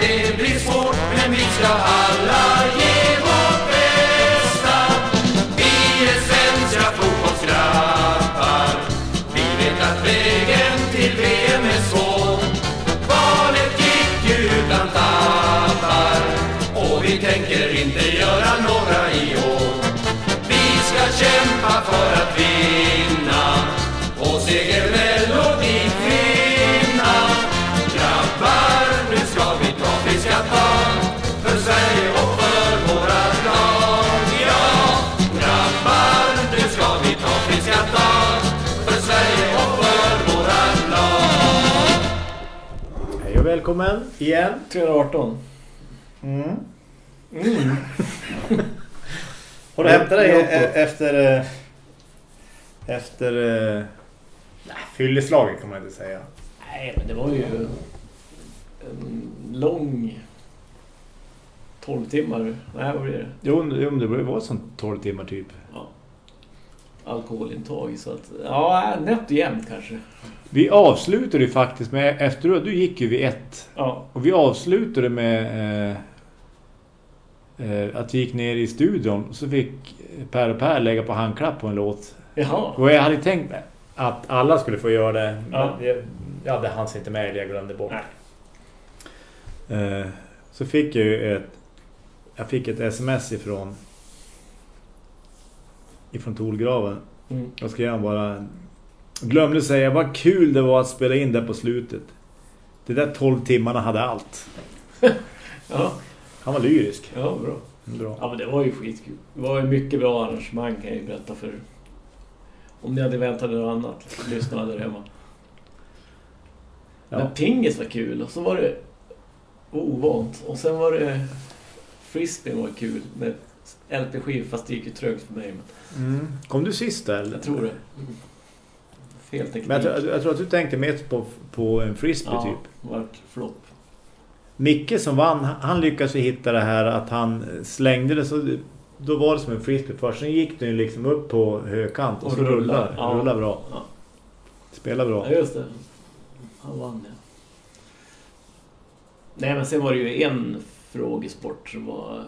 det blir svårt men vi ska alla ge vårt bästa. Vi är svenska fotbollsgrabbar. Vi vet att vägen till VM är svår. Valet gick ju utan tappar och vi tänker inte göra några i år. Vi ska kämpa för Välkommen igen. 318. Mm. Mm. Har du hämtat dig e- efter... eh, Efter... eh, Nej, fylleslaget kan man inte säga. Nej, men det var ju en lång 12 timmar. Nej, vad blir det? Jo, jo det var sånt 12 timmar typ. Ja. Alkoholintag. Så att, ja, nätt och jämnt kanske. Vi avslutade ju faktiskt med... Efteråt, du gick ju vid ett. Ja. Och vi avslutade med... Eh, eh, att vi gick ner i studion. Så fick Per och Per lägga på handklapp på en låt. Jaha. Och jag hade tänkt mig att alla skulle få göra det. Ja. Men jag, jag hade hans inte med jag glömde bort. Nej. Eh, så fick jag ju ett jag fick ett sms ifrån ifrån Tolgraven. Mm. Jag skrev han bara glömde säga vad kul det var att spela in det på slutet. Det där 12 timmarna hade allt. Ja. Han var lyrisk. ja, bra. Bra. Ja, men det var ju skitkul. Det var ju mycket bra arrangemang kan jag ju berätta för Om ni hade väntat något annat, lyssna där hemma. Ja. Men pingis var kul och så var det ovant. Och sen var det frisbee var kul med LP-skiv fast det gick ju trögt för mig. Men Mm. Kom du sist där? eller? jag tror det. Fel teknik. Men jag, tror- jag tror att du tänkte mest på, på en frisbee ja, typ. vart flopp. Micke som vann, han lyckades ju hitta det här att han slängde det så då var det som en frisbee först. Sen gick den liksom upp på högkant och, Och så rullar. rullar. Ja. Rullar bra. Ja. Spelar bra. Ja, just det. Han vann, ja. Nej, men sen var det ju en frågesport som var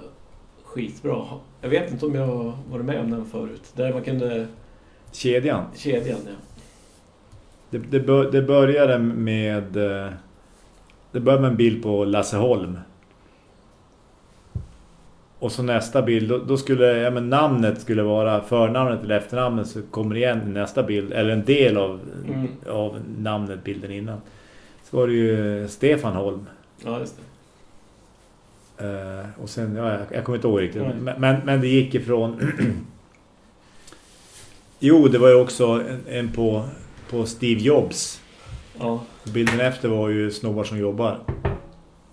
skitbra. Jag vet inte om jag varit med om den förut. Där man kunde... Kedjan. Kedjan, ja. Det, det, bör, det började med eh, det började med en bild på Lasse Holm. Och så nästa bild, då, då skulle ja, men namnet skulle vara förnamnet eller efternamnet så kommer igen i nästa bild. Eller en del av, Mm. av namnet bilden innan. Så var det ju Stefan Holm. Ja, just det. Eh, och sen, ja, jag, jag kommer inte ihåg riktigt. Nej. Men, men, men det gick ifrån... jo, det var ju också en, en på, på Steve Jobs. Ja, Bilden efter var ju snobbar som jobbar.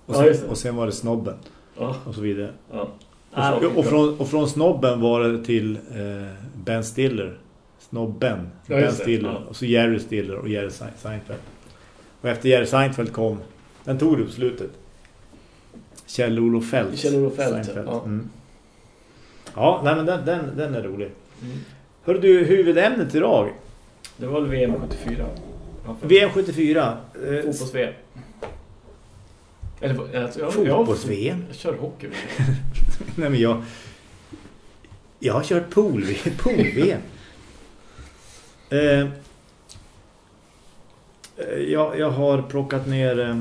Och Ja, sen, det. och sen var det snobben. ja, Och så vidare. ja. Och, Ah, och, från, och från snobben var det till eh, Ben Stiller. Snobben. Ja, ben Stiller. ja. Och så Jerry Stiller och Jerry Sein- Seinfeld. Och efter Jerry Seinfeld kom... Den tog du på slutet. Kjell-Olof Feldt. Kjell-Olof Seinfeld. ja. Mm. Ja, nej, men den, den, den är rolig. Mm. Hör du, huvudämnet idag. Det var väl VM 74? Ja, för- VM 74. Eh, Fotbolls-VM. Eller, jag, jag, jag, Fotbolls-VM? Jag kör hockey. Nej men jag Jag har kört pool pool-VM. eh, eh, jag, jag har plockat ner eh,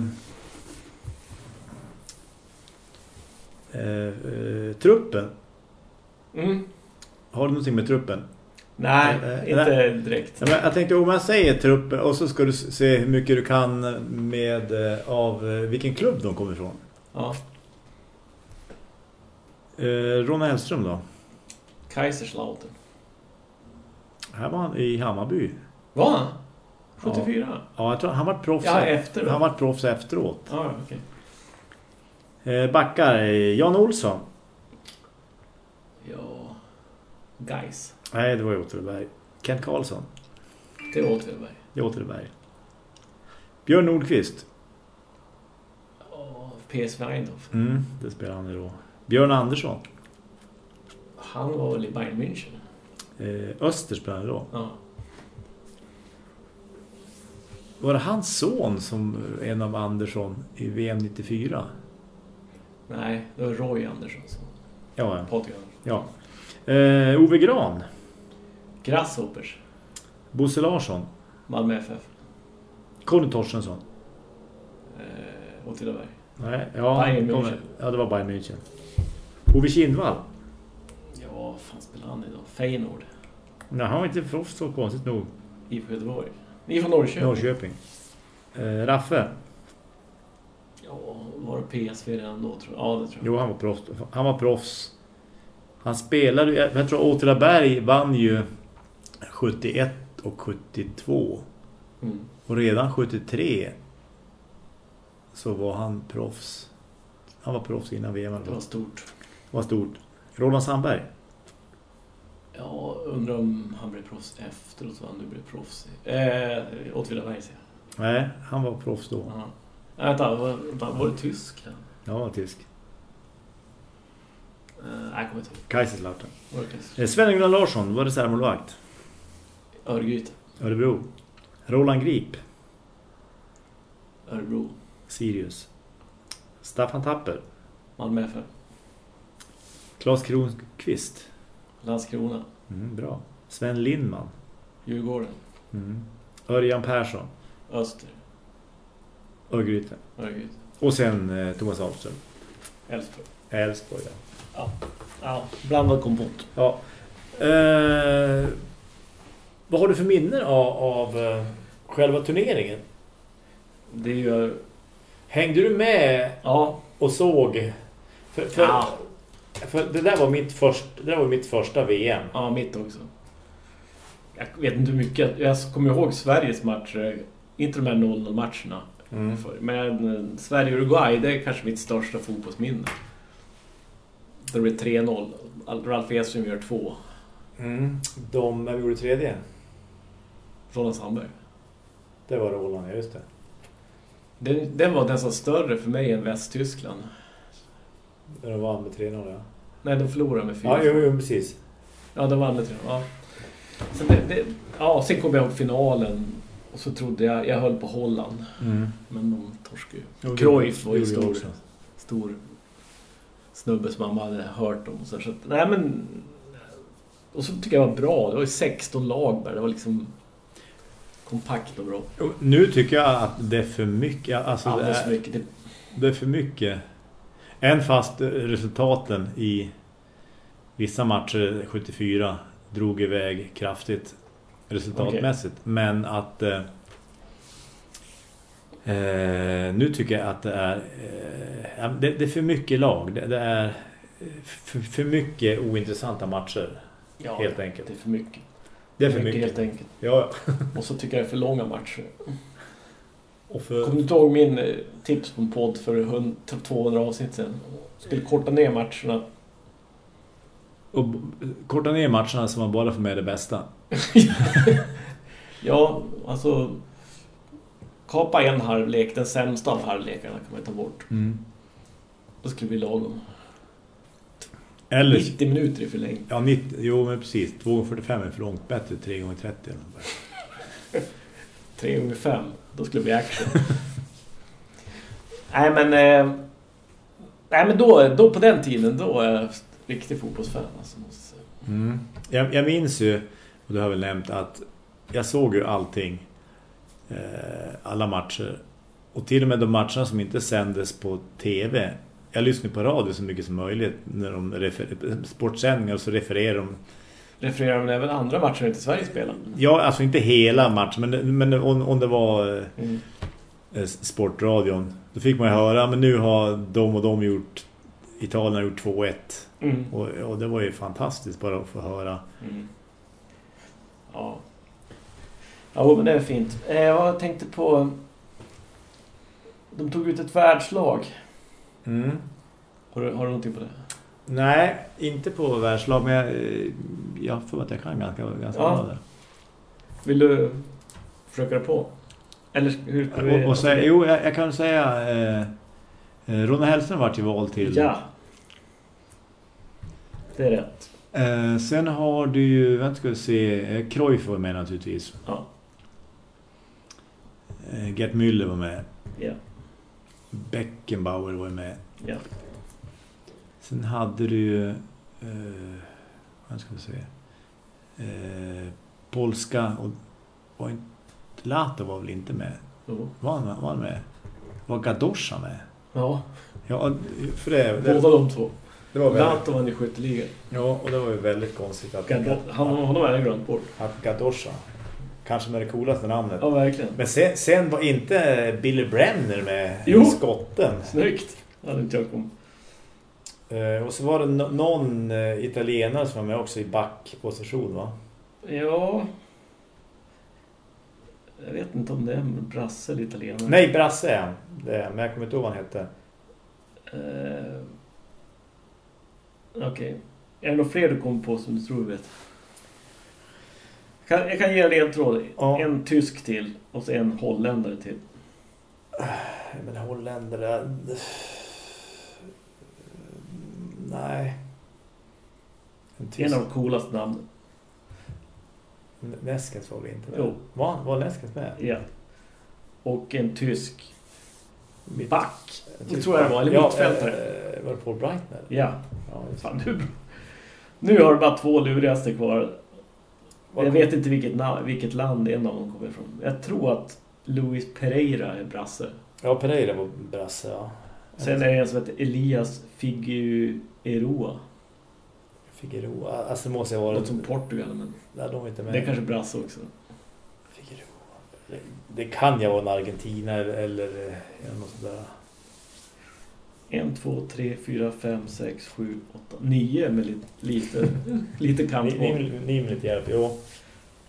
eh, eh, truppen. Mm. Har du någonting med truppen? Nej, Eh, inte direkt. Ja, men jag tänkte om jag säger truppen och så ska du se hur mycket du kan med eh, av eh, vilken klubb de kommer ifrån. Ja. Eh, Ronny Hellström då? Kaiserslautern. Här var han i Hammarby. Var han? 74? Ja, jag tror han var proffs. Ja, efteråt. Han var proffs efteråt. Ja. Eh, backar eh, Jan Olsson. Ja. Guys. Nej, det var i Återberg. Kent Karlsson. Det är Åtvidaberg. I Återberg. Björn Nordqvist. Ja, PSV Eindhoven. Mm, det spelar han då. Björn Andersson. Han var väl i Bayern München? Eh, Öster spelar han då. Ja. Var det hans son som en av Andersson i VM 94? Nej, det var Roy Andersson. Som, Ja, ja. Andersson. ja. Eh, Ove Gran. Grasshoppers. Bosse Larsson. Malmö FF. Conny Torstensson. Eh, Åtvidaberg. Nej, ja, Bayern kommer- München. ja, det var Bayern München. Ove Kindvall. Ja, vad fan spelar han idag? Feyenoord. Nej, han var inte proffs så konstigt nog. IFK Göteborg. Ni är från Norrköping? Norrköping. Eh, Raffe. Ja, var det PSV redan då tror jag? Ja, det tror jag. Jo, han var proffs. Han var proffs. Han spelade, jag jag tror Åtvidaberg vann ju 71 och 72. Mm. Och redan 73 så var han proffs. Han var proffs innan VM. Det var stort. var stort. Roland Sandberg. Ja, undrar om han blev proffs efteråt så han nu blev proffs. Eh, Åtvidaberg säger. Nej, han var proffs då. Ja. Nej, Vänta, var, vänta, var det Tyskland? Ja, han var tysk. Eh, jag kommer inte ihåg. Kaiserslautern. Var det Tysk? Eh, Sven-Gunnar Larsson var reservmålvakt. Örgryte. Örebro. Roland Grip. Örebro. Sirius. Staffan Tapper. Malmö FF. Claes Kronqvist. Landskrona. Mm, bra. Sven Lindman. Djurgården. Mm. Örjan Persson. Öster. Örgryte. Örgryte. Och sen eh, Thomas Ahlström. Älvsborg. Älvsborg. Ja. Ja, blandad kompott. ja. Eh, vad har du för minnen av, av eh, själva turneringen? Det är ju... Hängde du med Ja. och såg? För, för, Ja. för det där var mitt först, det där var mitt första VM. Ja, mitt också. Jag vet inte hur mycket. Jag kommer ihåg Sveriges matcher. Inte de här 0-0-matcherna. Mm. För- Men eh, Sverige-Uruguay, det är kanske mitt största fotbollsminne. Det blev 3-0. Al- Ralf Edström gör två. Mm. De, när vi gjorde tredje, Roland Sandberg. det var Roland, ja, just det. Den, den var nästan större för mig än Västtyskland. När de vann med 3-0, ja. Nej, de förlorade med 4 Ja, jo, jo, precis. Ja, de vann med 3 ja. Så det, det, ja, sen kom jag ihåg finalen. Och så trodde jag, jag höll på Holland. Mm. Men de torskade ju. Jo, Cruyff var ju stor. stor snubbe som mamma hade hört om. Och så, så att, nej men... Och så tycker jag det var bra. Det var ju 16 lag där. Det var liksom kompakt och bra. Nu tycker jag att det är för mycket. Alltså, det, Alldeles för är, mycket. Det, det är för mycket. Än fast resultaten i vissa matcher 74 drog iväg kraftigt resultatmässigt. Men att eh, eh, nu tycker jag att det är eh, det, det är för mycket lag. Det, det är för, för mycket ointressanta matcher. ja, helt enkelt. Det är för mycket. Det är för mycket. Helt enkelt. Ja, Och så tycker jag det är för långa matcher. och för, Kommer du inte ihåg min eh, tips på en podd för 100, 200 avsnitt sedan? Skulle korta ner matcherna. och korta ner matcherna så man bara får med det bästa. Ja, alltså... Kapa en halvlek, den sämsta av halvlekarna kan man ta bort. Då skulle det bli lagom. Eller 90 minuter i förlängning. Ja, 90, jo men precis. 2,45 är för långt. Bättre 3 gånger 30 eller något där. 3 gånger 5 Då skulle det bli action. nej men... Eh, nej men då, då på den tiden, då är jag riktig fotbollsfan. Alltså, måste. Mm. Jag, jag minns ju, och det har väl nämnt, att jag såg ju allting. Eh, alla matcher. Och till och med de matcherna som inte sändes på tv. Jag lyssnade på radio så mycket som möjligt. När de refer- sportsändningar så refererar de Refererar man även andra matcher inte Sverige spelar? Ja, alltså inte hela matchen, men, men om, om det var eh, Mm. eh, sportradion, då fick man ju höra, men nu har de och de gjort, Italien har gjort 2-1. Mm. Och, och det var ju fantastiskt bara att få höra. Mm. Ja. Ja, men det är fint. Eh, jag tänkte på... De tog ut ett världslag. Har du, har du någonting på det? Nej, inte på världslag, men jag, jag får att jag kan ganska, ganska Ja. bra där. Vill du försöka det på? Eller hur ska vi... Och, och så, jo, jag, jag kan säga eh, eh, Ronny Hellström vart ju vald till. Ja. Det är rätt. Eh, sen har du ju, vänta ska vi se, eh, Cruyff var med naturligtvis. Ja. Eh, Gert Müller var med. Ja. Beckenbauer var med. Ja. Sen hade du ju... Eh, vad ska vi säga? Eh, polska och... Var inte, Lato var väl inte med? Jo. Var han, var han med? Var Gadosha med? Ja, Ja, för det... det båda de två. det var väldigt, Lato vann ju skytteligan. ja, och det var ju väldigt konstigt att, Gado- Han honom har jag glömt bort. att Gadosha, kanske med det coolaste namnet. Ja, verkligen. Men sen, sen var inte Billy Brenner med Jo. skotten. Snyggt. Hade inte jag kommit. Eh, och så var det någon eh, italienare som var med också i backposition va? Ja... Jag vet inte om det är en brasse eller italienare. Nej, Brasse är han. Det men jag kommer inte ihåg vad han hette. Eh, Okej. Är det några fler du kommer på som du tror du vet? Jag kan, jag kan ge en ledtråd. Ja. En tysk till och så en holländare till. Men holländare... Nej. En En tysk. av de coolaste namnen. Neskens var väl inte med? Jo. Var, var Neskens med? Ja. Och en tysk Mitt- back. en Det tysk tror jag det var. Eller ja, mittfältare. eh, var det Paul Breitner? Ja. Ja, det. Fan, du... Nu har du bara två lurigaste kvar. Jag vet inte vilket, vilket land en av dem kommer ifrån. Jag tror att Luis Pereira är brasse. Ja, Pereira var brasse, ja. Sen är det en som heter Elias Figueroa. Figueroa. Alltså måste jag vara... Något som Portugal, men Nej, de var inte med. det är kanske brasse också. Figueroa. Det, det kan jag vara en Argentina eller, eller, eller något sådär. En, två, tre, fyra, fem, sex, sju, åtta, nio med lite, lite, ni, ni med lite hjälp, jo.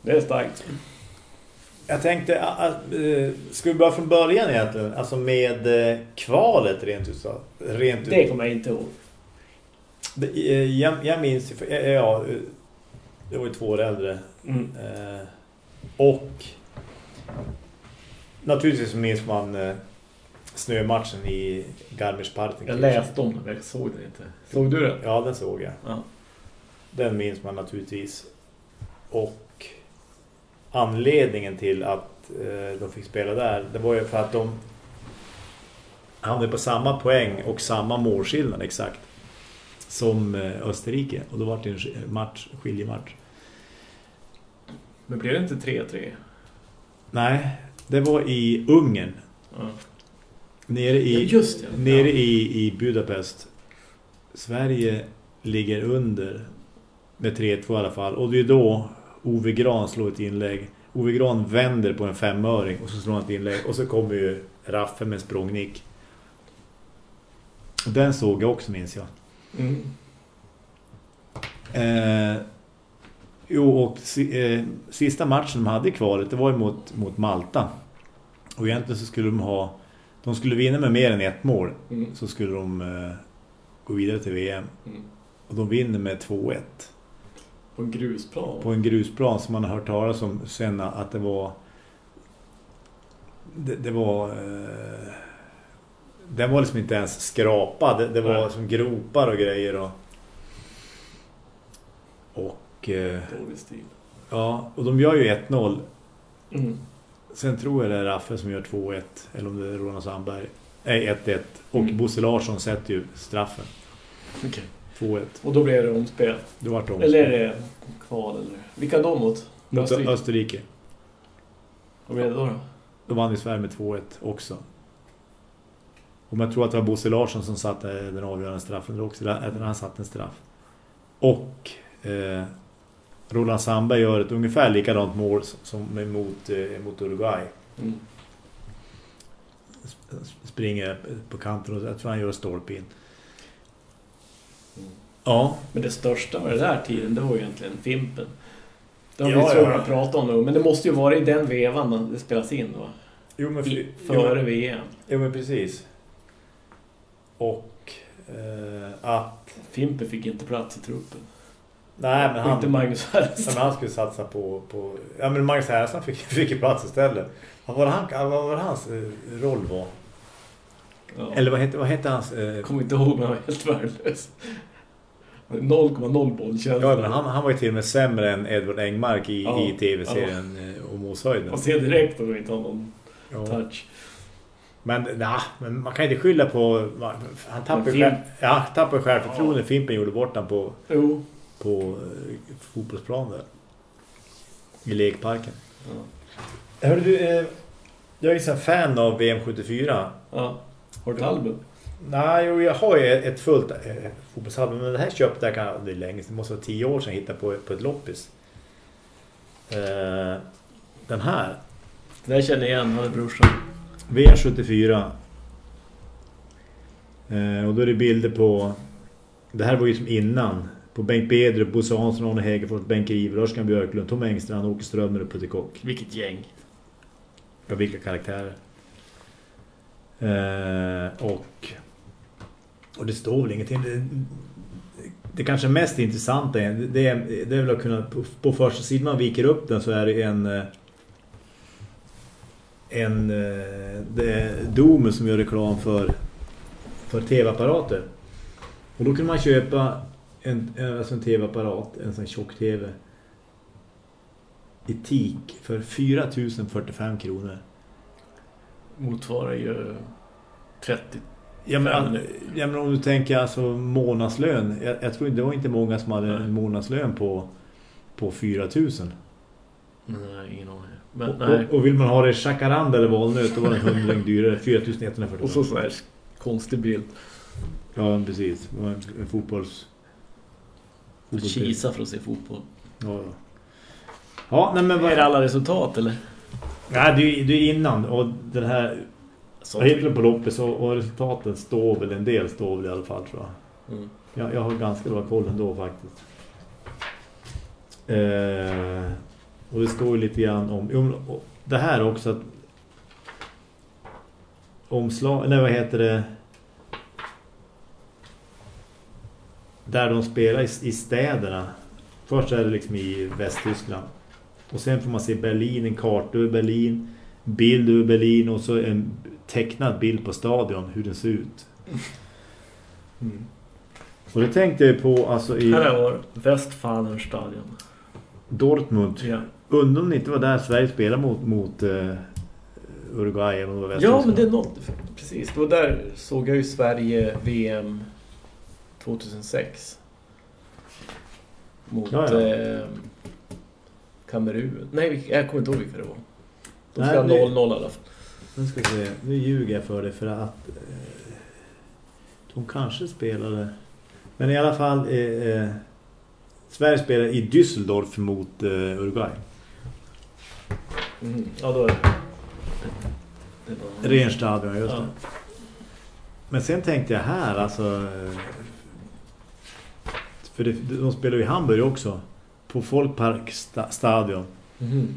Det är starkt. Jag tänkte, att, äh, ska vi börja från början egentligen? Alltså med eh, kvalet rent ut så. Rent ut. Det kommer jag inte ihåg. Eh, jag, jag minns eh, ja, eh, jag var ju två år äldre. Mm. Eh, och naturligtvis så minns man eh, snömatchen i Garmisch-Partenkirchen. Jag läste om den, men jag såg den inte. Såg du den? Ja, den såg jag. Ja. Den minns man naturligtvis. Och anledningen till att eh, de fick spela där, det var ju för att de hamnade på samma poäng och samma målskillnad exakt som eh, Österrike. Och då var det en sk- match, skiljematch. Men blev det inte 3-3? Nej, det var i Ungern. Ja. Nere i, Ja, just det. nere Ja. i, i Budapest. Sverige ligger under med 3-2 i alla fall. Och det är då Ove Gran slår ett inlägg. Ove Gran vänder på en femöring och så slår han ett inlägg. Och så kommer ju Raffe med en språngnick. Och Den såg jag också, minns jag. Mm. Eh, jo, och si, eh, sista matchen de hade i kvalet, det var ju mot, mot Malta. Och egentligen så skulle de ha... De skulle vinna med mer än ett mål. Mm. Så skulle de eh, gå vidare till VM. Mm. Och de vinner med 2-1. På en grusplan. På en grusplan som man har hört talas om sen att det var... Det, det var... Eh, den var liksom inte ens skrapad. Det, det var Nej. som gropar och grejer. Och, och eh, Dålig stil. ja, och de gör ju 1-0. Mm. Sen tror jag det är Raffe som gör 2-1. Eller om det är Ronald Sandberg. Nej, 1-1. Och Mm. Bosse Larsson sätter ju straffen. Okej. 2-1. Och då blev det omspel. Det vart de. Eller är det kval eller? Vilka då mot? Mot Österrike? Österrike. Vad blev det då då? Då vann vi Sverige med 2-1 också. Och jag tror att det var Bosse Larsson som satte den avgörande straffen också. Eller han satte en straff. Och eh, Roland Sandberg gör ett ungefär likadant mål som mot, eh, mot Uruguay. Mm. Sp- Springer på kanten och jag tror han gör stolp in. Mm. Ja, Men det största med den där tiden, det var ju egentligen Fimpen. Det har vi Ja, ja, ja. ja. prata om nu, men det måste ju vara i den vevan det spelas in då. jo men, I, före VM. jo, men precis. Och eh, att... Fimpen fick inte plats i truppen. Nej, men Och inte han... Magnus Ja, Härenstam. men han skulle satsa på... på ja, men Magnus Härenstam fick, fick ju plats istället. Vad var, han, vad var hans eh, roll var? Ja. Eller vad hette, vad hette hans... Eh, kommer inte ihåg, men han var helt värdelös. 0,0 bollkänsla. ja, men han, han var ju till och med sämre än Edward Engmark i, Ja, i tv-serien ja. om Moshöjden. Man ser direkt att de inte har någon Ja. touch. Men, nah, men man kan inte skylla på... Han tappade, själv, ja, tappade självförtroende. Fimpen gjorde bort han på, Jo. På eh, fotbollsplan där. I lekparken. Ja. Hörru du, eh, jag är här fan av VM74. ja. Har du ett album? Nej, jag har ju ett fullt eh, fotbollsalbum. Men det här köpte jag kan, det är länge. Det måste vara tio år sedan jag hittade på, på ett loppis. Eh, den här. Det där känner jag igen, är brorsan. V74. Eh, och då är det bilder på... Det här var ju som innan. På Bengt Bedrup, Bosse Hansson, Arne Hägerfors, Bengt Iver, Örskan Björklund, Tom Engstrand, Åke Strömmer och Putte Kock. Vilket gäng. Ja, vilka karaktärer. Eh, och... Och det står väl ingenting. Det, det kanske mest intressanta är, det är, det är väl att kunna... På, på första sidan man viker upp den så är det en... eh, En... eh, Det Domus som gör reklam för för tv-apparater. Och då kunde man köpa en, en- alltså en tv-apparat, en sån här tjock-tv i TIK för 4045 kronor. Motsvarar ju 30. Ja men, ja, men om du tänker alltså månadslön. Jag, jag tror det var inte många som hade Nej. en månadslön på, på 4000. Nej, ingen aning. Men Och, nej. och, och vill man ha det i chakarand eller valnöt då var det en hundring dyrare. 4145. Och så sån här konstig bild. Ja precis. En fotbolls... fotbollsbild. Kisa för att se fotboll. Ja, ja. Ja, nej men Är vad... det alla resultat eller? Nej, det är det är innan. Och den här... Så. Hittar på loppet så, och resultaten står väl, en del står väl i alla fall tror jag. Mm. Jag, jag har ganska bra koll ändå faktiskt. Eh, och det står ju lite grann om... om och det här också att... Omslag... Nej, vad heter det? Där de spelar i, i städerna. Först är det liksom i Västtyskland. Och sen får man se Berlin, en karta över Berlin. Bild över Berlin och så en tecknad bild på stadion, hur den ser ut. Mm. Och det tänkte jag på alltså i Här har Westfalenstadion. Dortmund. Ja. Undrar om det inte var där Sverige spelade mot, mot uh, Uruguay eller ja, men det är något. Precis, det var där såg jag ju Sverige VM 2006. Mot Ja, ja. Eh, Kamerun. Nej, jag kommer inte ihåg vilka det var. De Nej, ska det- 0-0 i alla fall. Nu ska vi se. Nu ljuger jag för det för att eh, de kanske spelade. Men i alla fall eh, eh, Sverige spelar i Düsseldorf mot eh, Uruguay. Mm. Ja, då är det. det var... Renstadion, just Ja. det. Men sen tänkte jag här, alltså... eh, För det, de spelar ju i Hamburg också. På Folkparkstadion. Mhm.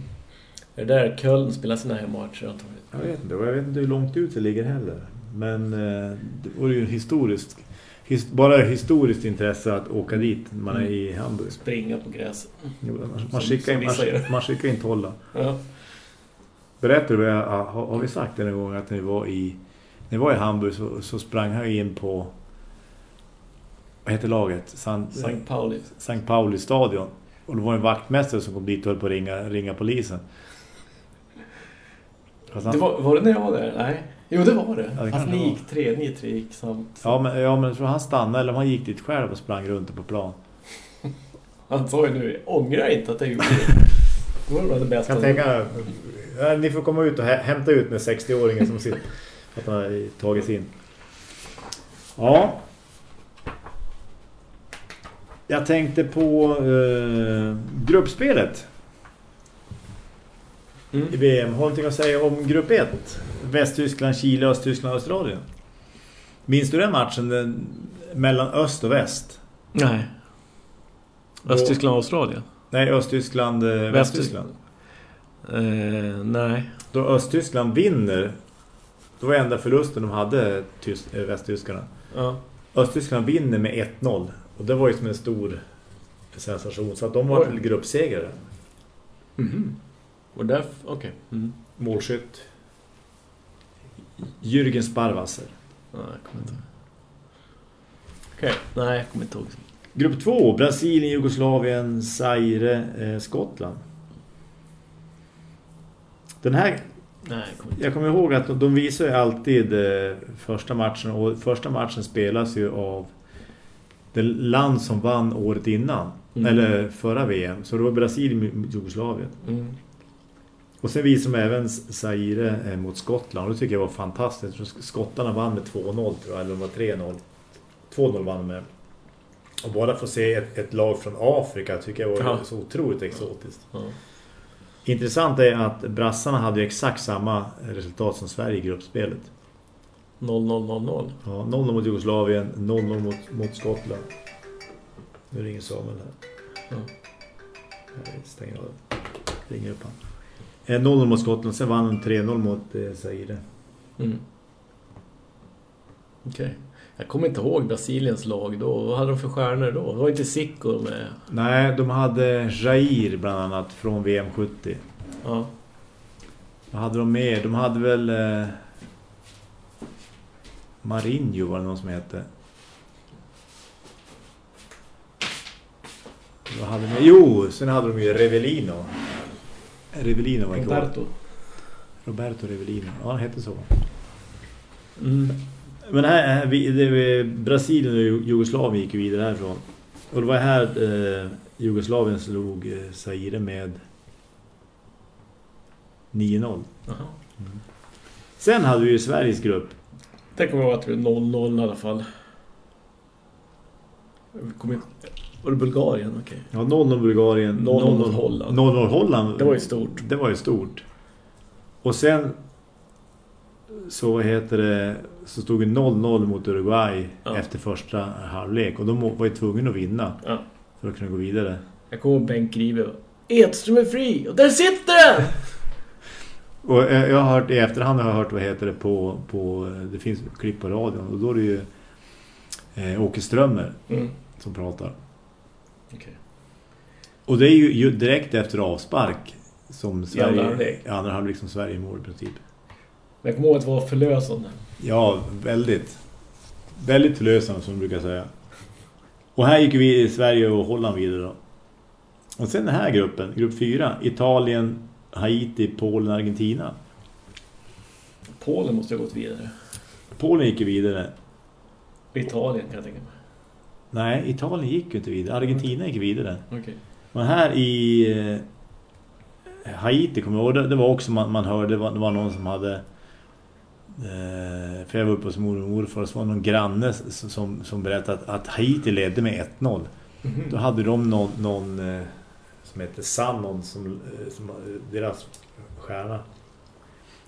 Är det där Köln spelar sina hemmatcher antagligen? Jag vet inte, och jag vet inte hur långt ut det ligger heller. Men eh, det vore ju historiskt. His, bara historiskt intresse att åka dit när man är i Hamburg. Springa på gräset. Jo, Man, man, skickar, in, man, man skickar in tollar. Ja. Berättar du, jag- har, har vi sagt det en gång att när vi var i, när vi var i Hamburg så, så sprang jag in på vad heter laget? San, Sankt Pauli. Sankt Pauli stadion. Och det var en vaktmästare som kom dit och höll på att ringa, ringa polisen. Det var, var det när jag var där? Nej. Jo, det var det. Ja, det kanske ni gick tre, ni tre gick samt. Ja men, ja, men tror han stannade eller han gick dit själv och sprang runt på plan. Han sa ju nu, ångrar inte att jag gjorde det. Det var det bästa. Jag kan tänka ja, ni får komma ut och hä- hämta ut med 60-åringen som sitter att han har tagits in. Ja. Jag tänkte på eh, gruppspelet Mm. i VM. Har du någonting att säga om grupp 1? Västtyskland, Chile, Östtyskland, Australien. Minns du den matchen den, mellan öst och väst? Nej. Östtyskland och Australien? Nej, Östtyskland, eh, Västtyskland. Eh, nej. Då Östtyskland vinner, då var enda förlusten de hade tysk, eh, västtyskarna. Ja. Östtyskland vinner med 1-0 och det var ju som en stor sensation så att de var till gruppsegrare. Mhm. Och där... Okej. Mm. Målskytt Jürgen Sparwasser. Nej, jag kommer inte ihåg. Okej. Nej, jag kommer inte ihåg. Grupp 2, Brasilien, Jugoslavien, Zaire, eh, Skottland. Den här Nej, jag kommer Jag kommer ihåg att de visar ju alltid eh, första matchen och första matchen spelas ju av det land som vann året innan. Mm. Eller förra VM. Så det var Brasilien mot Jugoslavien. Mm. Och sen visade de även Zaire eh, mot Skottland. Och det tycker jag var fantastiskt. Skottarna vann med 2-0 tror jag. Eller de var 3-0. 2-0 vann med. Och bara få se ett, ett lag från Afrika tycker jag var Ja. så otroligt exotiskt. Ja. Intressant är att brassarna hade ju exakt samma resultat som Sverige i gruppspelet. 0-0-0-0. Ja, 0-0 mot Jugoslavien, 0-0 mot, mot Skottland. Nu ringer Samuel här. Ja. Jag stänger av. Ringer upp han. Eh, 0-0 mot Skottland, sen vann de 3-0 mot eh, Zaire. Mm. Okej. Jag kommer inte ihåg Brasiliens lag då. Vad hade de för stjärnor då? Det var inte Zico med. Nej, de hade Jair bland annat från VM 70. Ja. Vad hade de mer? De hade väl... Eh, Marinho var det någon som hette. Vad hade de? Jo, sen hade de ju Revellino. Revellino var kvar. Roberto. Roberto Revellino. Ja, han hette så. Mm. Men här, det, Brasilien och Ju- Jugoslavien gick ju vidare härifrån. Och det var här eh, Jugoslavien slog eh, Zaire med 9-0. Jaha. Sen hade vi ju Sveriges grupp. Om jag att det var 0-0 i alla fall. Kommer inte- Var det Bulgarien? Okej. Ja, 0-0 Bulgarien. 0-0 mot Holland. 0-0 Holland. Det var ju stort. Det var ju stort. Och sen så vad heter det så stod det 0-0 mot Uruguay Ja. efter första halvlek och de var ju tvungna att vinna Ja. för att kunna gå vidare. Jag kommer ihåg Bengt Grive. Edström är fri! Och där sitter den! Och eh, jag har hört i efterhand har jag hört vad heter det på på det finns klipp på radion och då är det ju eh, Åke Strömmer Mm. som pratar. Okej. Och det är ju, ju direkt efter avspark som Sverige andra halvlek. andra halvlek som Sverige i mål i princip. Men det var förlösande. Ja, väldigt. Väldigt förlösande som de brukar säga. Och här gick vi i Sverige och Holland vidare då. Och sen den här gruppen, grupp 4. Italien, Haiti, Polen, Argentina. Polen måste ha gått vidare. Polen gick ju vidare. Italien kan jag tänka mig. Nej, Italien gick ju inte vidare. Argentina gick vidare. Okej. Men här i eh, Haiti, kommer jag ihåg, det, det var också man, man hörde, det var, det var någon som hade eh, för jag var uppe hos mor och morfar så var någon granne som, som berättade att, att Haiti ledde med 1-0. Då hade de någon, någon eh, som heter Sannon som, eh, som eh, deras stjärna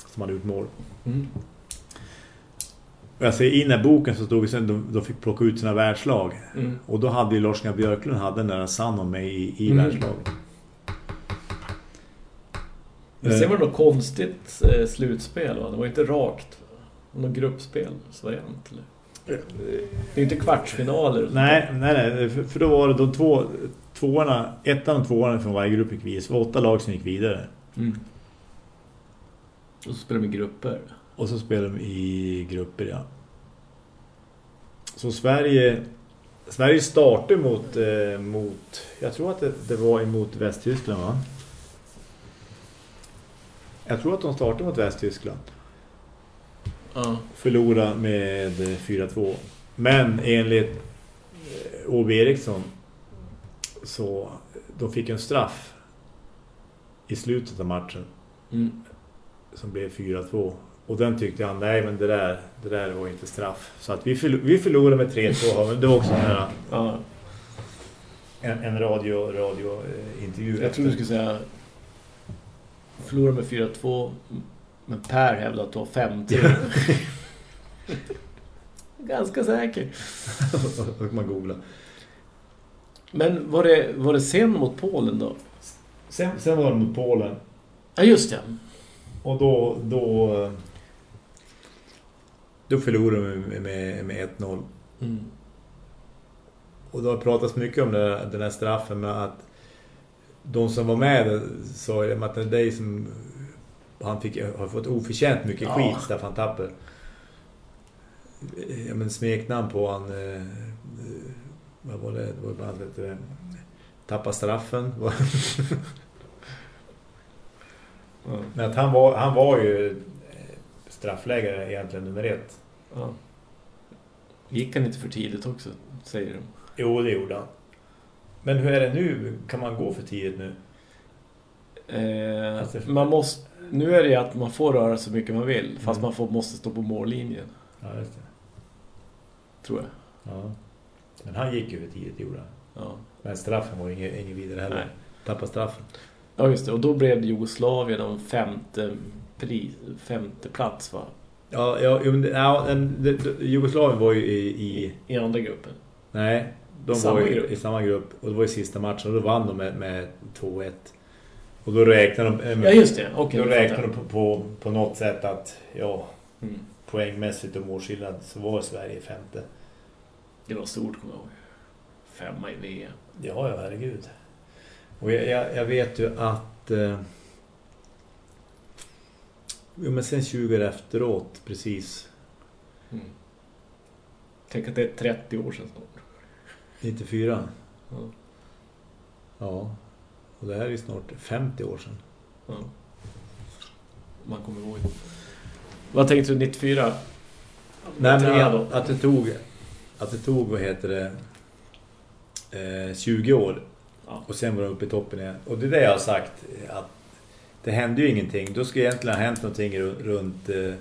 som hade gjort mål. Mm. Ser i den här boken så stod det sen de, de fick plocka ut sina världslag. Mm. Och då hade ju Lars Björklund hade den där Sannon med i, i Mm. världslaget. Men sen var det något konstigt eh, slutspel va? Det var inte rakt. Någon gruppspelsvariant eller? Det är inte kvartsfinaler. Nej, nej, nej. För, för då var det de två tvåorna, ettan och tvåorna från varje grupp gick vidare. Det var åtta lag som gick vidare. Mm. Och så spelar de i grupper. Och så spelade de i grupper, ja. Så Sverige Sverige startade mot, eh, mot jag tror att det, det var emot Västtyskland va? Jag tror att de startade mot Västtyskland. Ja. Förlora med eh, 4-2. Men enligt eh, O.B. Eriksson så de fick en straff i slutet av matchen Mm. som blev 4-2. Och den tyckte han, nej men det där, det där var inte straff. Så att vi, förlo- vi förlorade med 3-2. Men det var också här, ja. en, en radio, radio eh. Jag tror du skulle säga... Förlorade med 4-2. Men Per hävdade att det var 5-3. Ganska säker. Då kan man googla. Men var det, var det sen mot Polen då? Sen, sen var det mot Polen. Ja, just det. Och då, då, då förlorade vi med, med, med 1-0. Mm. Och det har pratats mycket om det, den här straffen med att de som var med sa ju att det är som han fick, har fått oförtjänt mycket Ja. skit, Staffan Tapper. Ja, men smeknamn på han eh, vad var det? Det var bland annat det, tappa straffen. Ja. Men att han var, han var ju eh, straffläggare egentligen nummer ett. Ja. Gick han inte för tidigt också, säger de. Jo, det gjorde han. Men hur är det nu? Kan man gå för tidigt nu? Eh, Alltså, man måste, nu är det ju att man får röra så mycket man vill, fast Mm. man får, måste stå på mållinjen, Ja, just det. tror jag. Ja. Men han gick ju för tidigt, gjorde han. Ja. Men straffen var ju ingen, ingen vidare heller. Nej. Tappa straffen. ja, just det. Och då blev Jugoslavien om femte, pris, femte plats, va? Ja, ja, men ja en, Jugoslavien var ju i... i I andra gruppen. nej, de Samma var ju grupp. i samma grupp. Och det var i sista matchen och då vann de med, med 2-1. Och då räknade de... eh, Ja, just det. Okej, Då räknade de på, på, på något sätt att ja, Mm. poängmässigt och målskillnad så var Sverige femte. Det var stort, kommer jag ihåg. Femma i VM. Ja, ja, herregud. Och jag, jag, jag vet ju att... Eh, jo, men sen 20 år efteråt, precis. Mm. Tänk att det är 30 år sedan snart. 94. Ja. Ja. Och det här är ju snart 50 år sedan. Ja. Man kommer ihåg. Vad tänkte du 94? Nej, men att, att det tog... Att det tog, vad heter det... Eh, 20 år. Ja. Och sen var de uppe i toppen igen. Och det är det jag har sagt. Att det hände ju ingenting. Då skulle egentligen ha hänt någonting ru- runt eh,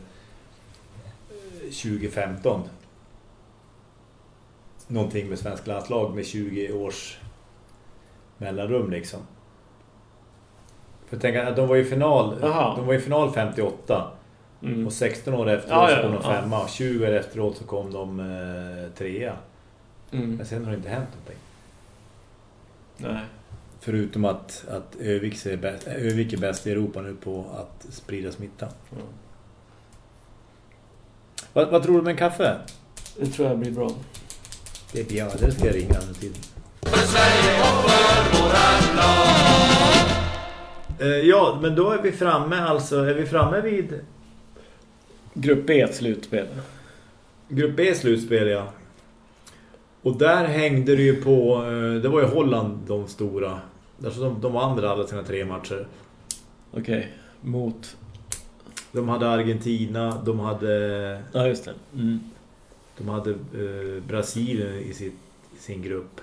2015. Någonting med svensk landslag med 20 års mellanrum liksom. För tänk att de var i final. Jaha. De var i final 58. Mm. Och 16 år efteråt Ja, så ja, kom de ja. femma. Och 20 år efteråt så kom de eh, trea. Mm. Men sen har det inte hänt någonting. Nej. Förutom att, att Övik, är bäst, Övik är bäst i Europa nu på att sprida smitta. Ja. Vad, vad tror du med en kaffe? Det tror jag blir bra. Det blir jag, det ska jag ringa under tiden. För Sverige och för våran lag Eh, ja, men då är vi framme alltså. Är vi framme vid Grupp B ett slutspel. Grupp B slutspel, ja. Och där hängde det ju på... eh, Det var ju Holland de stora. Alltså de, de vann väl alla sina tre matcher. Okej. Mot... De hade Argentina, de hade, Ja, just det. Mm. de hade eh, Brasilien i, sitt, i sin grupp.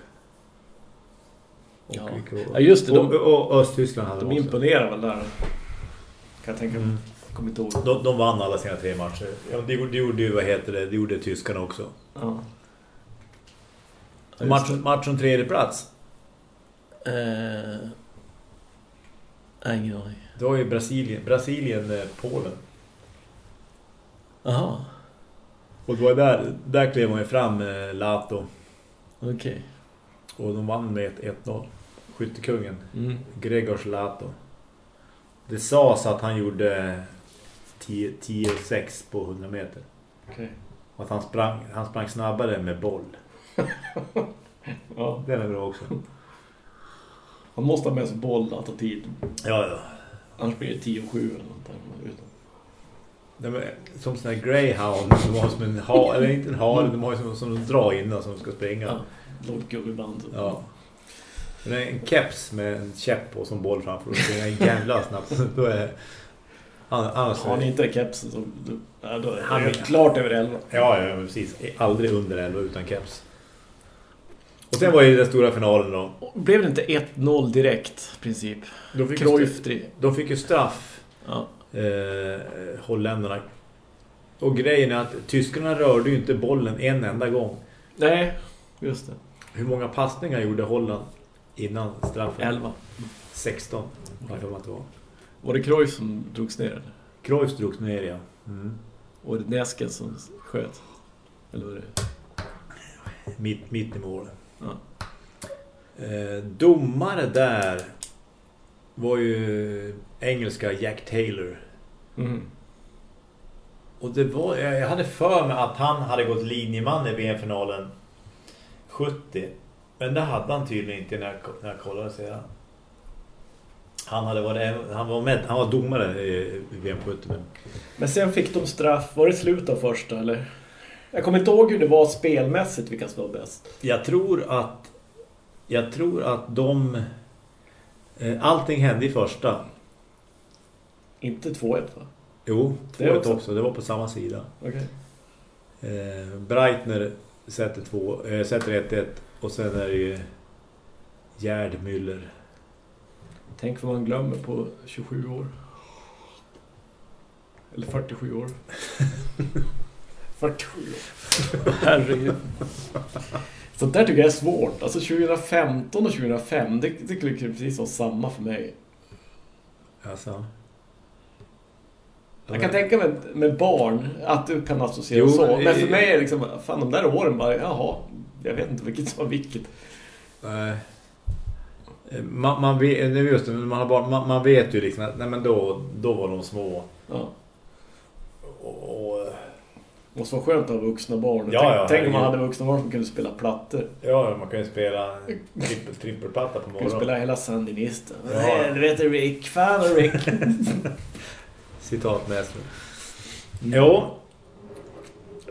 Och, Ja. och, Ja, just det, de- och, och Östtyskland hade De också. imponerar väl där. Kan jag tänka mig. Mm. Kommer inte ihåg. De, de vann alla sina tre matcher. Ja, det, gjorde- det gjorde ju, vad heter det, det gjorde tyskarna också. Ja. Match, match om tredje plats. Eh... Ingen aning. Det var ju Brasilien, Brasilien eh, Polen. Jaha. Och det var där, där klev man ju fram eh, Lato. Okej. Och de vann med ett 1-0. Skyttekungen, Mm. Gregors Lato. Det sades att han gjorde 10 10-6 på 100 meter. Okej. Och att han sprang, han sprang snabbare med boll. Ja. Det är bra också. Man måste ha med sig boll att ta tid. Ja, ja. Annars blir det 10 och 7 eller något där. Som såna här greyhound. De har som en ha, eller inte en hare, de har som, som de drar innan som ska springa. Ja. Lågt gummiband. Ja. Men det är en keps med en käpp på som boll framför och springer en jävla snabbt. Då är annars Har ni inte kepsen så då, ja, då är Han- det klart över 11. Ja, ja, precis. Aldrig under 11 utan keps. Och sen var ju den stora finalen då. Blev det inte 1-0 direkt i princip? De fick, ju, Cruyff de fick ju straff, Ja. eh, holländarna. Och grejen är att tyskarna rörde ju inte bollen en enda gång. Nej, just det. Hur många passningar gjorde Holland innan straffen? 11. 16. Varför man inte var. Var det Cruyff som drogs ner? Cruyff drogs ner, ja. Mm. Och Näsken som sköt? Eller var det... Mitt, mitt i målet. Ja. Eh, domare där var ju engelska Jack Taylor. Mm. Och det var, jag jag hade för mig att han hade gått linjeman i VM-finalen 70. Men det hade han tydligen inte när jag, när jag kollade sedan. Han, hade varit, han, var med, han var domare i VM 70. Men Men sen fick de straff. Var det slut av första eller? Jag kommer inte ihåg hur det var spelmässigt vilka som var bäst. jag tror att jag tror att de eh, allting hände i första. Inte 2-1 va? Jo, Det 2-1 också. också. Det var på samma sida. Okej. Eh, Breitner sätter, två, eh, sätter 1-1 och sen är det ju Gerd Müller. Tänk vad man glömmer på 27 år. Eller 47 år. 47 år. Herregud. Sånt där tycker jag är svårt. Alltså 2015 och 2005, det, det skulle precis vara samma för mig. Alltså. Jag kan tänka mig med barn att du kan associera Jo, så. men- för mig är det liksom, fan de där åren bara, jaha, jag vet inte vilket som var vilket. Nej. Eh, Man, man, vet, är just det, man, har bara, man, man vet ju liksom att nej, men då, då var de små. Ja. Och, och, Det måste vara skönt att ha vuxna barn. Ja, tänk, ja, tänk om man hade vuxna barn som kunde spela plattor. ja, man kan ju spela trippel, trippelplatta på morgonen. spela hela Sandinista. Ja. Vet Rick, fan Rick. Citat Näslund. Mm. Jo,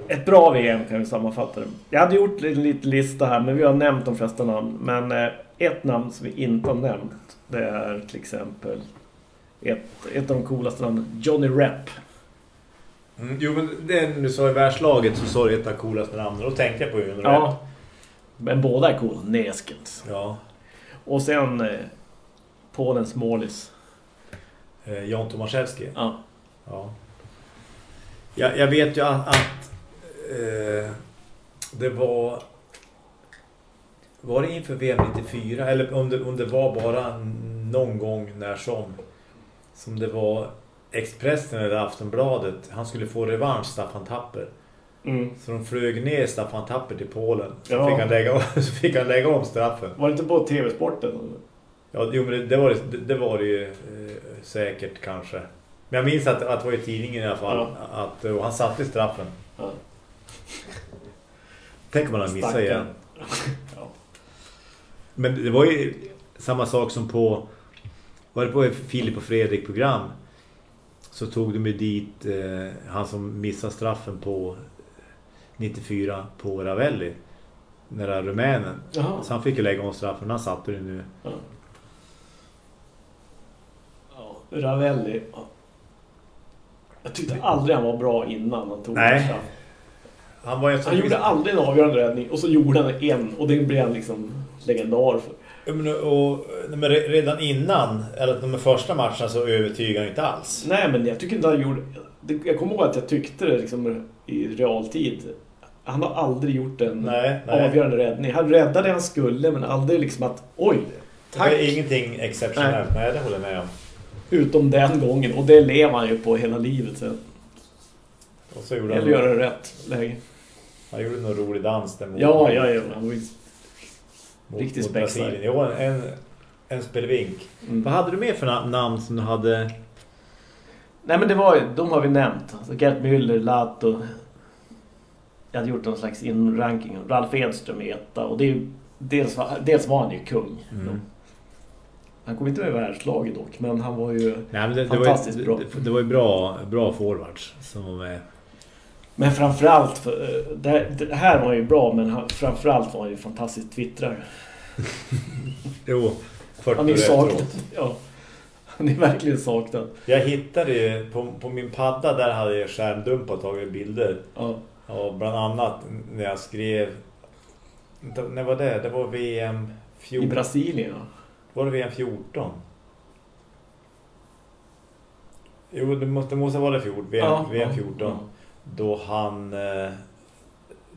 Ett bra VM kan vi sammanfatta det. Jag hade gjort en liten lista här, men vi har nämnt de flesta namn. Men eh, ett namn som vi inte har nämnt, det är till exempel ett, ett av de coolaste namnen, Johnny Rep. Mm, jo, men det du sa i världslaget så sa du ett av coolaste namnen. Då tänkte jag på Uno Ja, men båda är coola. Neskens. ja. Och sen eh, Polens Målis. Eh, Jan Tomaszewski. Ja. Ja. Jag, jag vet ju att, att eh, det var var det inför VM 94 eller om det, om det var bara någon gång när som som det var Expressen eller Aftonbladet han skulle få revansch Staffan Tapper Mm. så de flög ner Staffan Tapper till Polen så, Ja. fick, han lägga, så fick han lägga om straffen Var det inte på TV-sporten? Ja, jo, men det, det, var, det, det var det ju eh, säkert kanske. Men jag minns att, att det var i tidningen i alla fall. Att, och han satte straffen. Ja. Tänk om missat Stackarn. igen. Men det var ju samma sak som på... Var det på Filip och Fredrik program? Så tog de ju dit eh, han som missade straffen på 94 på Ravelli. Den där rumänen. Jaha. Så han fick ju lägga om straffen. Han satte det nu. Ja. Ja, Ravelli. ja. Jag tyckte aldrig han var bra innan han tog Nej. straff. Han var Han gjorde aldrig en avgörande räddning och så gjorde han en och det blev han liksom legendar för. Ja, Men, och, nej, men re- redan innan, eller de första matcherna så övertygar han inte alls. Nej men jag tycker inte han gjorde... det- Jag kommer ihåg att jag tyckte det liksom i realtid. Han har aldrig gjort en Nej, nej. avgörande räddning. Han räddade det han skulle men aldrig liksom att oj, Det tack. är ingenting exceptionellt. Nej. det håller jag med om. Utom den gången och det lever han ju på hela livet sen. Och så gjorde Eller han, göra det rätt läge. han gjorde någon rolig dans där mot, Ja, ja, ja. Var ju... mot, riktig mot. Brasilien. Jo, en, en, spelvink. Mm. Vad hade du mer för na- namn som du hade? Nej men det var ju, de har vi nämnt. Alltså Gert Müller, Lato. Jag hade gjort någon slags inranking. Ralf Edström är etta. Och det är ju, dels, var, dels var han ju kung. Mm. Han kom inte med i världslaget dock. Men han var ju... Nej, det, det, var Fantastiskt ju, bra. det, det var ju bra, bra forwards som var med. Men framförallt, för, eh, det, det här var ju bra. Men framförallt var han ju fantastiskt twittrare. Jo, 40 Han är saknad. Ja. Han är verkligen saknad. Jag hittade ju på, på min padda där hade jag skärmdumpat och tagit bilder. Ja. Ja, bland annat när jag skrev... När var det? Det var VM I 14. Brasilien. ja. Var det VM 14? Jo, det måste, det måste vara det 14. VM, Ja, VM ja, 14. ja. Då han... eh,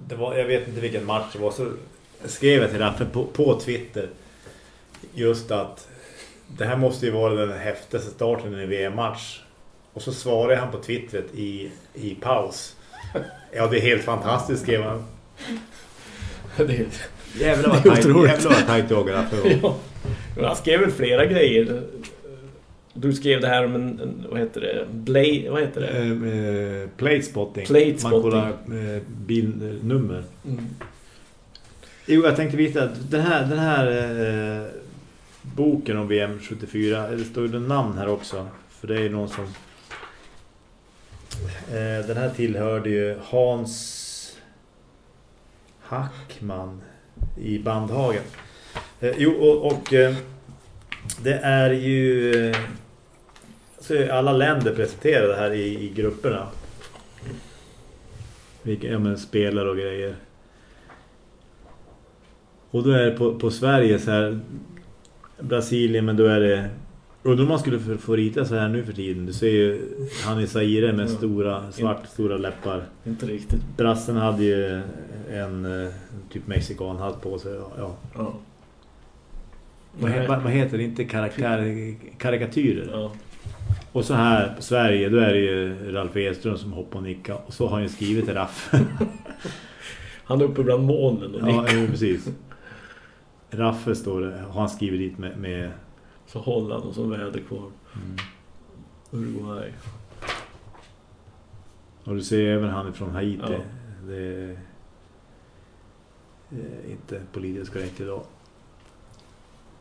Det var, jag vet inte vilken match det var. Så skrev jag till Raffe på, på Twitter. Just att det här måste ju vara den häftigaste starten i en VM-match. Och så svarade han på Twitteret i, i paus. Ja, det är helt fantastiskt, skrev han. Det är, Jävlar vad tajt, jävlar vad tajt jag ja. Men Han skrev väl flera grejer. Du skrev det här om en, en vad heter det? Blade, vad heter det? Eh, eh, plate spotting. Plate Man kollar eh, bilnummer. Mm. Jo, jag tänkte visa att den här, den här eh, boken om VM 74, det står ju namn här också. För det är ju någon som... Eh, den här tillhörde ju Hans Hackman i Bandhagen. Eh, jo, och, och eh, det är ju... Alla länder presenterade här i, i grupperna. Vilka ja, men, spelare och grejer. Och då är det på, på Sverige så här Brasilien, men då är det Undrar om man skulle få, få rita så här nu för tiden. Du ser ju han i Zaire med Ja. stora, svart, stora läppar. Inte riktigt. Brassen hade ju en eh, typ mexikanhatt på sig. Ja. Ja. Vad, vad heter det? Inte karaktär, karikatyrer. Ja. Och så här på Sverige, då är det ju Ralf Edström som hoppar och nickar. Och så har han ju skrivit Raff. Han är uppe bland molnen och ja, nickar. jo, precis. Raffe står det, har han skrivit dit med... med Så Holland och så väderkvarn. mm. Uruguay. Och du ser även han från Haiti. Ja. Det är eh, inte politiskt korrekt idag.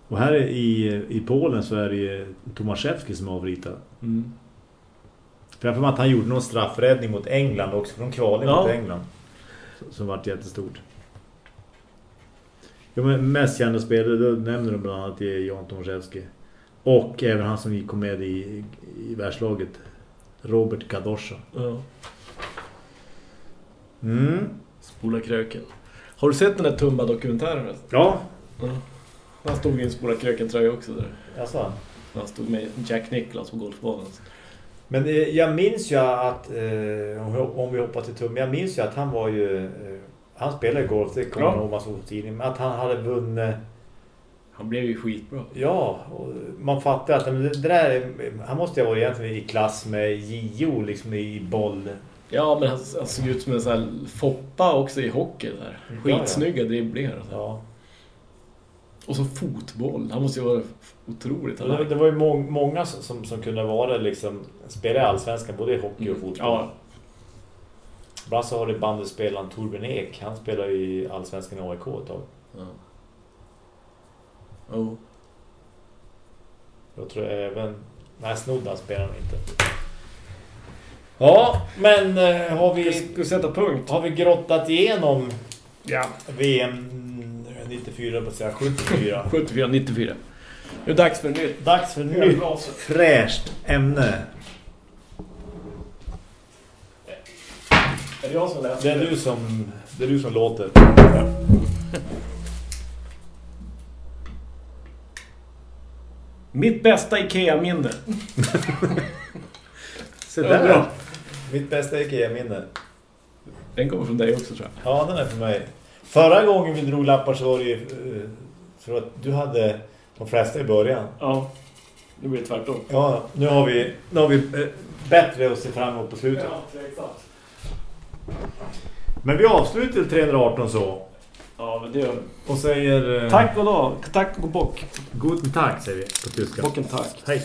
Och här i, i Polen så är det Tomaszewski som avritar. Mm. För jag får att han gjorde någon straffräddning mot England också. Från kvalning Ja. mot England. Som- varit jättestort. Ja, men mest kända spelare, då nämner de bland annat Jan Tomaszewski. Och även han som kom med i, i världslaget. Robert Kadosha. Ja. Mm. Spola kröken. Har du sett den där Tumba-dokumentären? Ja, Ja. Han stod i en Spola kröken-tröja också där. jag sa. Han stod med Jack Nicklaus på golfbanan. Men eh, jag minns ju att, eh, om vi- hoppar till Tum, jag minns ju att han var ju, eh, han spelade golf, det kommer Ja. jag ihåg man såg på tidningen, men att han hade vunnit, Han blev ju skitbra. ja, och man fattar att men det, det där, är- han måste ju ha varit egentligen i klass med Gio liksom i boll. Ja, men han, han såg ut som en sån här Foppa också i hockey där. Ja, ja. Skitsnygga dribblingar. och så. Ja. Och så fotboll. Han måste ju vara otroligt Det, det var ju må, många som, som kunde vara liksom, spela i allsvenskan, både i hockey och fotboll. Ja, Ibland så har det bandespelaren Torbjörn Ek, han spelar i allsvenskan i AIK ett tag. ja. Oh. Jag tror även... Nej, Snoddan spelar han inte. Ja, men eh, har Ska vi, vi sätta punkt? har vi grottat igenom Ja. VM 94 på att säga 74? 74, 94. Nu är det dags för nytt. Dags för nytt fräscht ämne. Är det jag som läser? Det är du som, det är du som låter. Mitt bästa Ikea-minne. Se Ja, där. bra. Mitt bästa IKEA-minne. Den kommer från dig också tror jag. Ja, den är för mig. Förra gången vi drog lappar så var det ju... eh, För att du hade de flesta i början. Ja. Nu blir det tvärtom. Ja, nu har vi, nu har vi eh, bättre att se fram emot på slutet. exakt. Men vi avslutar till 318 så. Ja, men det gör vi. Och säger... eh, Tack och då. Tack och bock. Guten Tag säger vi på tyska. Bocken tack. Hej.